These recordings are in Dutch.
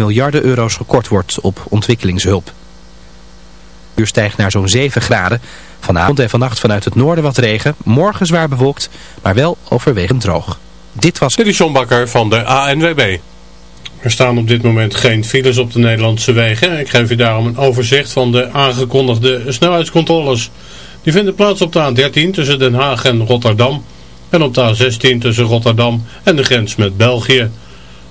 miljarden euro's gekort wordt op ontwikkelingshulp. uur stijgt naar zo'n 7 graden. Vanavond en vannacht vanuit het noorden wat regen. Morgen zwaar bewolkt, maar wel overwegend droog. Dit was... Dit is van de ANWB. Er staan op dit moment geen files op de Nederlandse wegen. Ik geef u daarom een overzicht van de aangekondigde snelheidscontroles. Die vinden plaats op de A13 tussen Den Haag en Rotterdam. En op de A16 tussen Rotterdam en de grens met België.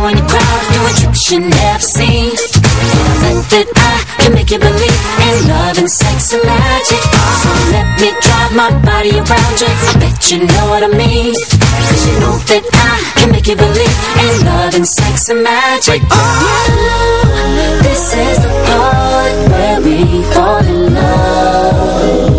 just you your doing tricks you never seen. Think that I can make you believe in love and sex and magic. So let me drive my body around you. I bet you know what I mean. Cause you know that I can make you believe in love and sex and magic. Oh, this is the part where we fall in love.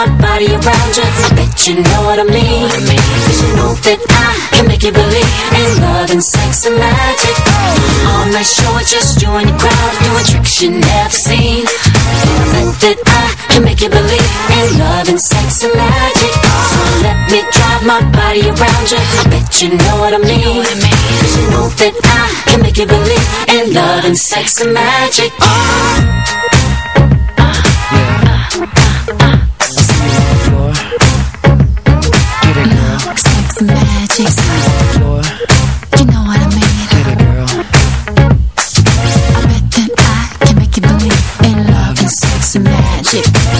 My body around you. I bet you know what I mean. Cause you know that I can make you believe in love and sex and magic. Oh. All night show it's just you and your crowd doing tricks you never seen. Think that I can make you believe in love and sex and magic. So let me drive my body around you. I bet you know what I mean. Cause you know that I can make you believe in love and sex and magic. Uh. Sex and shit.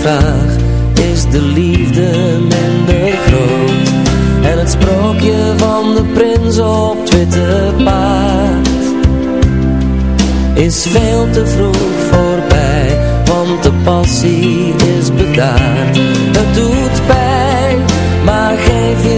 vraag Is de liefde minder groot? En het sprookje van de prins op Twitter paard Is veel te vroeg voorbij Want de passie is bedaard. Het doet pijn, maar geef je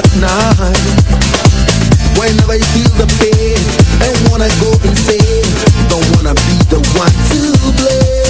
at night. Whenever you feel the pain And wanna go insane Don't wanna be the one to blame.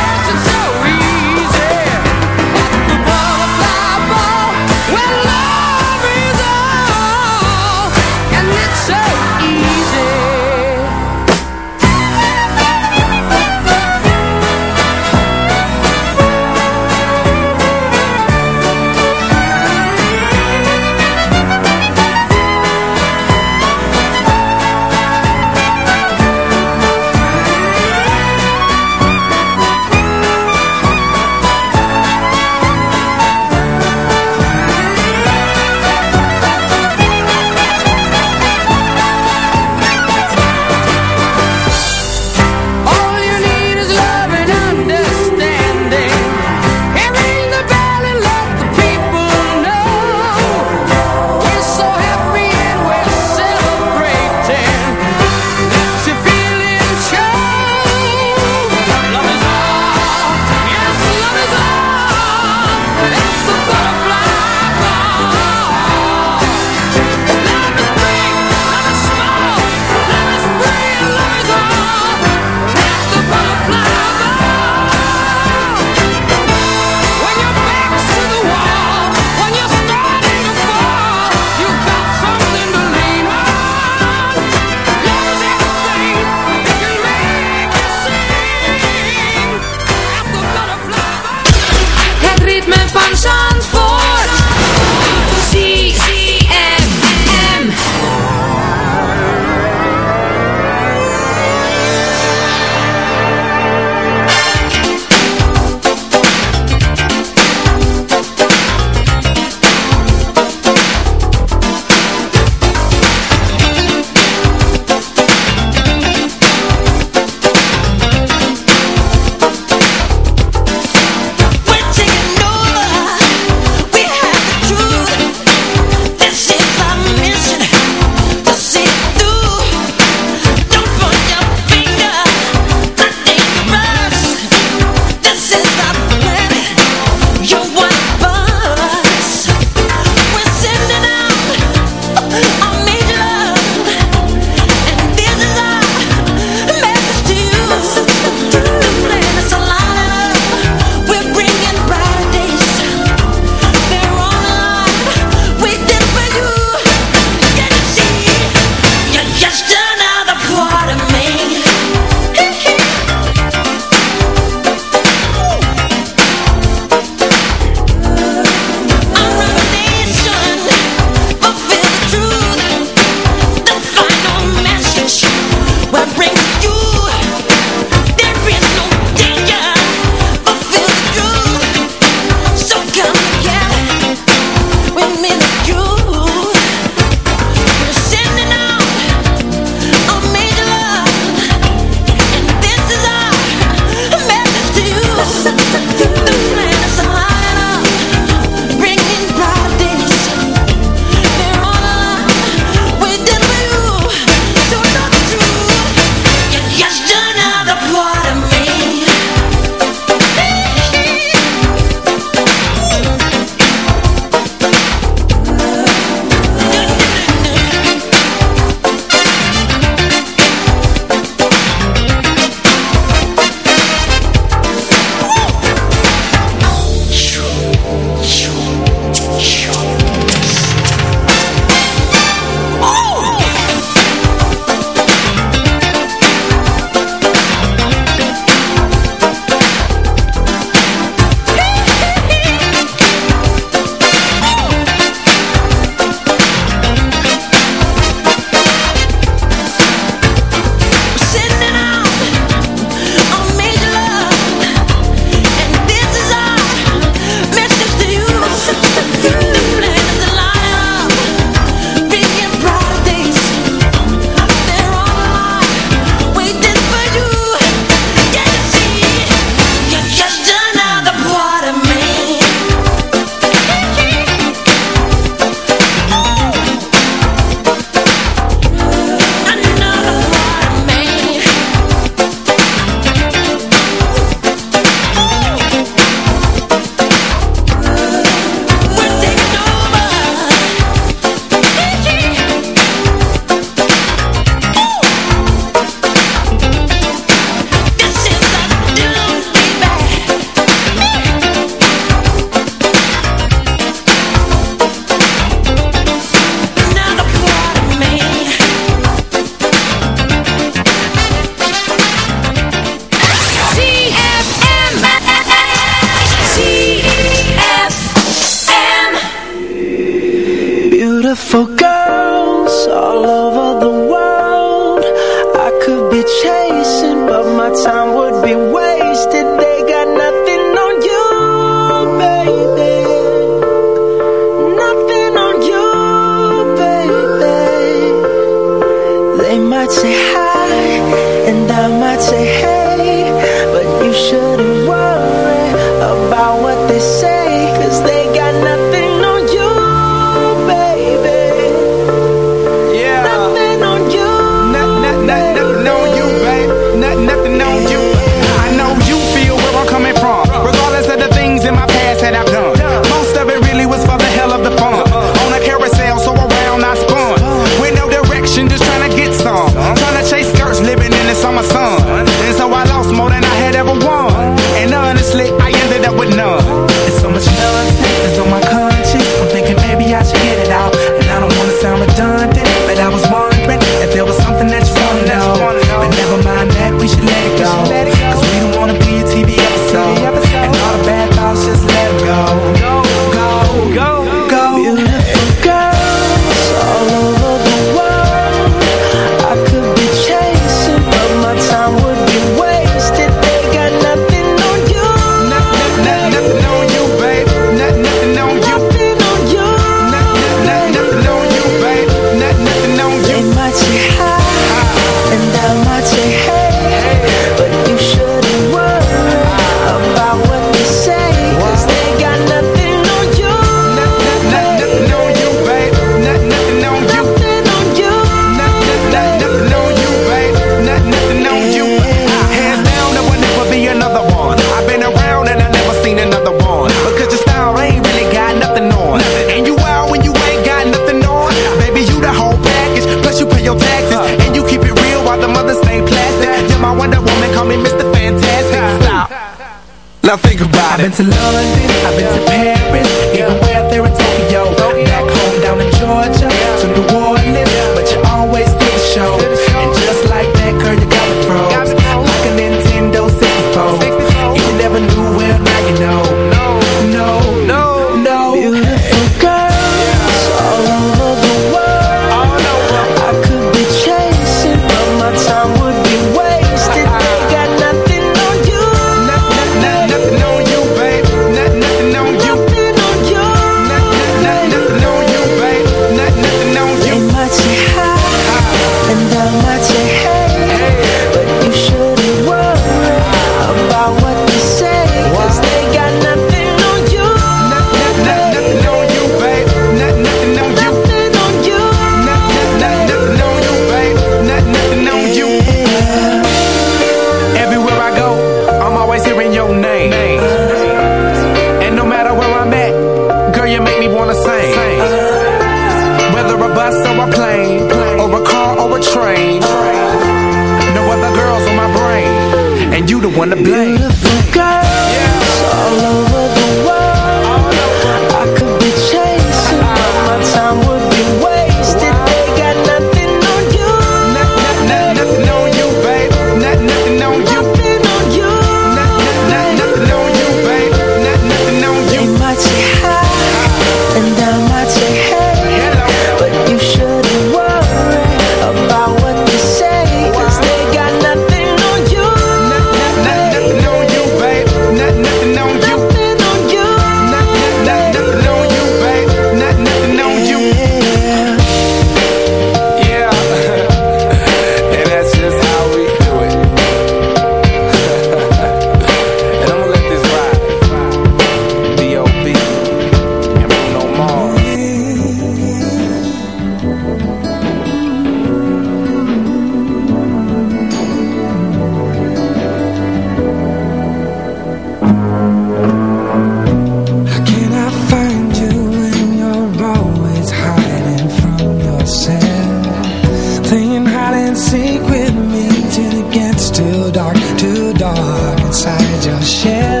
too dark inside your shell.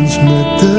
kussens met de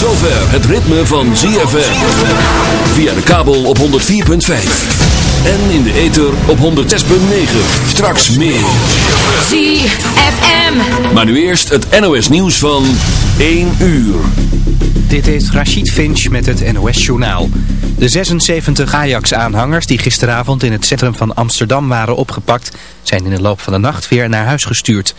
zover het ritme van ZFM. Via de kabel op 104.5. En in de ether op 106.9. Straks meer. ZFM. Maar nu eerst het NOS nieuws van 1 uur. Dit is Rachid Finch met het NOS-journaal. De 76 Ajax-aanhangers die gisteravond in het centrum van Amsterdam waren opgepakt... zijn in de loop van de nacht weer naar huis gestuurd.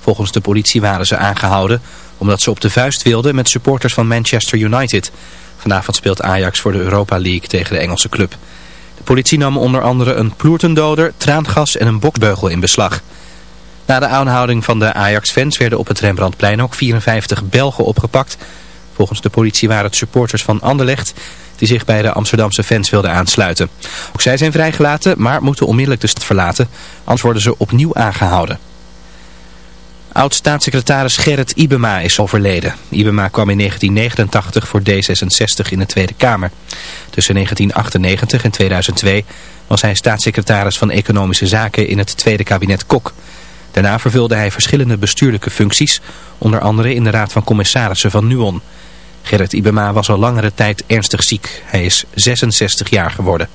Volgens de politie waren ze aangehouden omdat ze op de vuist wilden met supporters van Manchester United. Vanavond speelt Ajax voor de Europa League tegen de Engelse club. De politie nam onder andere een ploertendoder, traangas en een bokbeugel in beslag. Na de aanhouding van de Ajax-fans werden op het Rembrandtplein ook 54 Belgen opgepakt... Volgens de politie waren het supporters van Anderlecht die zich bij de Amsterdamse fans wilden aansluiten. Ook zij zijn vrijgelaten, maar moeten onmiddellijk de stad verlaten, anders worden ze opnieuw aangehouden. Oud-staatssecretaris Gerrit Ibema is overleden. Ibema kwam in 1989 voor D66 in de Tweede Kamer. Tussen 1998 en 2002 was hij staatssecretaris van Economische Zaken in het Tweede Kabinet Kok. Daarna vervulde hij verschillende bestuurlijke functies, onder andere in de Raad van Commissarissen van Nuon. Gerrit Ibema was al langere tijd ernstig ziek. Hij is 66 jaar geworden.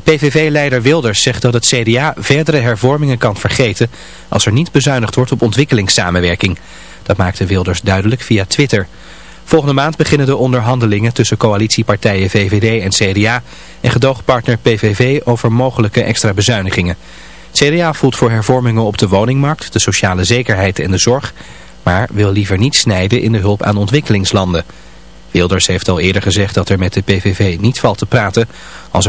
PVV-leider Wilders zegt dat het CDA verdere hervormingen kan vergeten als er niet bezuinigd wordt op ontwikkelingssamenwerking. Dat maakte Wilders duidelijk via Twitter. Volgende maand beginnen de onderhandelingen tussen coalitiepartijen VVD en CDA en gedoogpartner PVV over mogelijke extra bezuinigingen. CDA voelt voor hervormingen op de woningmarkt, de sociale zekerheid en de zorg maar wil liever niet snijden in de hulp aan ontwikkelingslanden. Wilders heeft al eerder gezegd dat er met de PVV niet valt te praten als